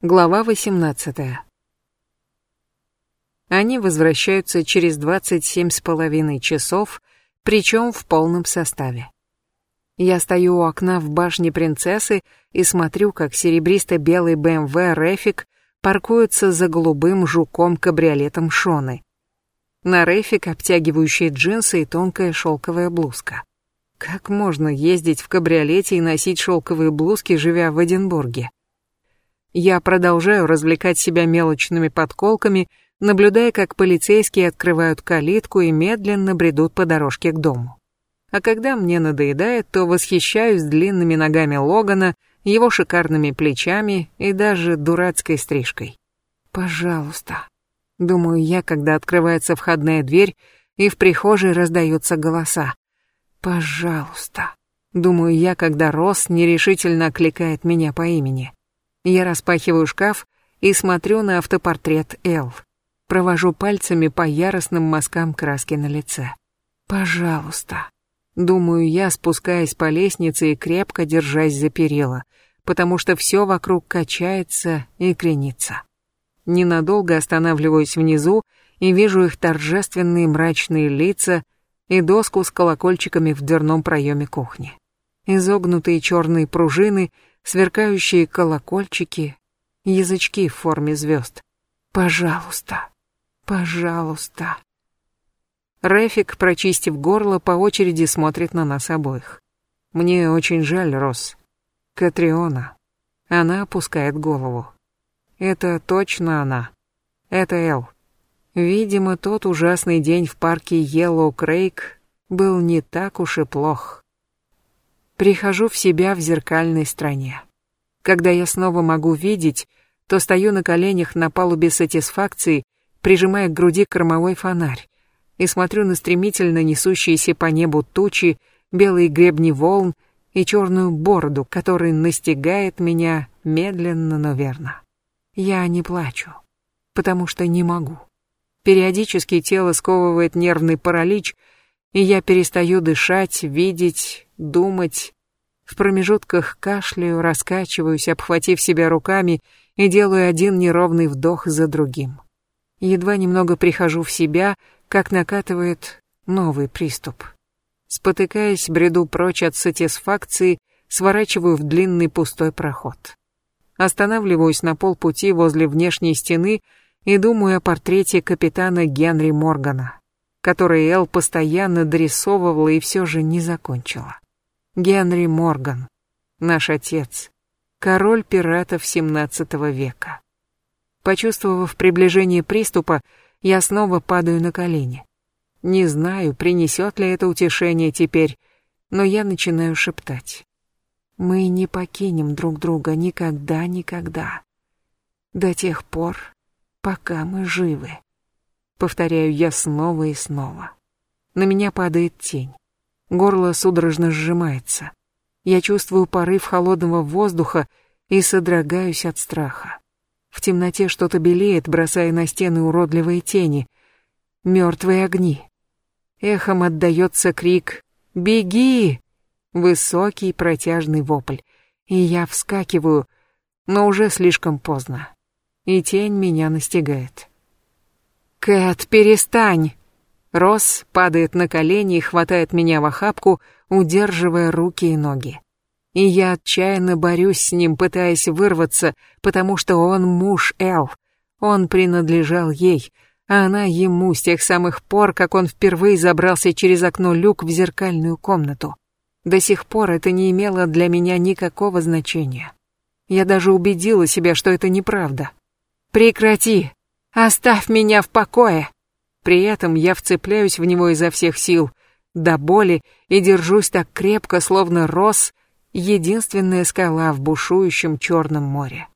Глава 18. Они возвращаются через 27 с половиной часов, причем в полном составе. Я стою у окна в башне принцессы и смотрю, как серебристо-белый БМВ Рефик паркуется за голубым жуком-кабриолетом Шоны. На Рефик обтягивающие джинсы и тонкая шелковая блузка. Как можно ездить в кабриолете и носить шелковые блузки, живя в Эдинбурге? Я продолжаю развлекать себя мелочными подколками, наблюдая, как полицейские открывают калитку и медленно бредут по дорожке к дому. А когда мне надоедает, то восхищаюсь длинными ногами Логана, его шикарными плечами и даже дурацкой стрижкой. Пожалуйста. Думаю я, когда открывается входная дверь, и в прихожей раздаются голоса. Пожалуйста. Думаю я, когда Росс нерешительно окликает меня по имени. Я распахиваю шкаф и смотрю на автопортрет Эл. Провожу пальцами по яростным мазкам краски на лице. Пожалуйста. Думаю я, спускаясь по лестнице и крепко держась за перила, потому что все вокруг качается и кренится. Ненадолго останавливаюсь внизу и вижу их торжественные мрачные лица и доску с колокольчиками в дверном проеме кухни. Изогнутые черные пружины — сверкающие колокольчики, язычки в форме звезд. Пожалуйста, пожалуйста. Рефик, прочистив горло, по очереди смотрит на нас обоих. Мне очень жаль, Рос. Катриона. Она опускает голову. Это точно она. Это Эл. Видимо, тот ужасный день в парке Йеллоу Крейг был не так уж и плох. Прихожу в себя в зеркальной стране. Когда я снова могу видеть, то стою на коленях на палубе сатисфакции, прижимая к груди кормовой фонарь, и смотрю на стремительно несущиеся по небу тучи, белые гребни волн и черную бороду, которая настигает меня медленно, но верно. Я не плачу, потому что не могу. Периодически тело сковывает нервный паралич, и я перестаю дышать, видеть, думать. В промежутках кашляю, раскачиваюсь, обхватив себя руками и делаю один неровный вдох за другим. Едва немного прихожу в себя, как накатывает новый приступ. Спотыкаясь, бреду прочь от сатисфакции, сворачиваю в длинный пустой проход. Останавливаюсь на полпути возле внешней стены и думаю о портрете капитана Генри Моргана который Эл постоянно дорисовывала и все же не закончила. Генри Морган, наш отец, король пиратов XVII века. Почувствовав приближение приступа, я снова падаю на колени. Не знаю, принесет ли это утешение теперь, но я начинаю шептать. Мы не покинем друг друга никогда-никогда. До тех пор, пока мы живы. Повторяю я снова и снова. На меня падает тень. Горло судорожно сжимается. Я чувствую порыв холодного воздуха и содрогаюсь от страха. В темноте что-то белеет, бросая на стены уродливые тени. Мертвые огни. Эхом отдается крик «Беги!» Высокий протяжный вопль. И я вскакиваю, но уже слишком поздно. И тень меня настигает. «Кэт, перестань!» Росс падает на колени и хватает меня в охапку, удерживая руки и ноги. И я отчаянно борюсь с ним, пытаясь вырваться, потому что он муж Эл. Он принадлежал ей, а она ему с тех самых пор, как он впервые забрался через окно люк в зеркальную комнату. До сих пор это не имело для меня никакого значения. Я даже убедила себя, что это неправда. «Прекрати!» Оставь меня в покое. При этом я вцепляюсь в него изо всех сил, до боли, и держусь так крепко, словно рос единственная скала в бушующем черном море.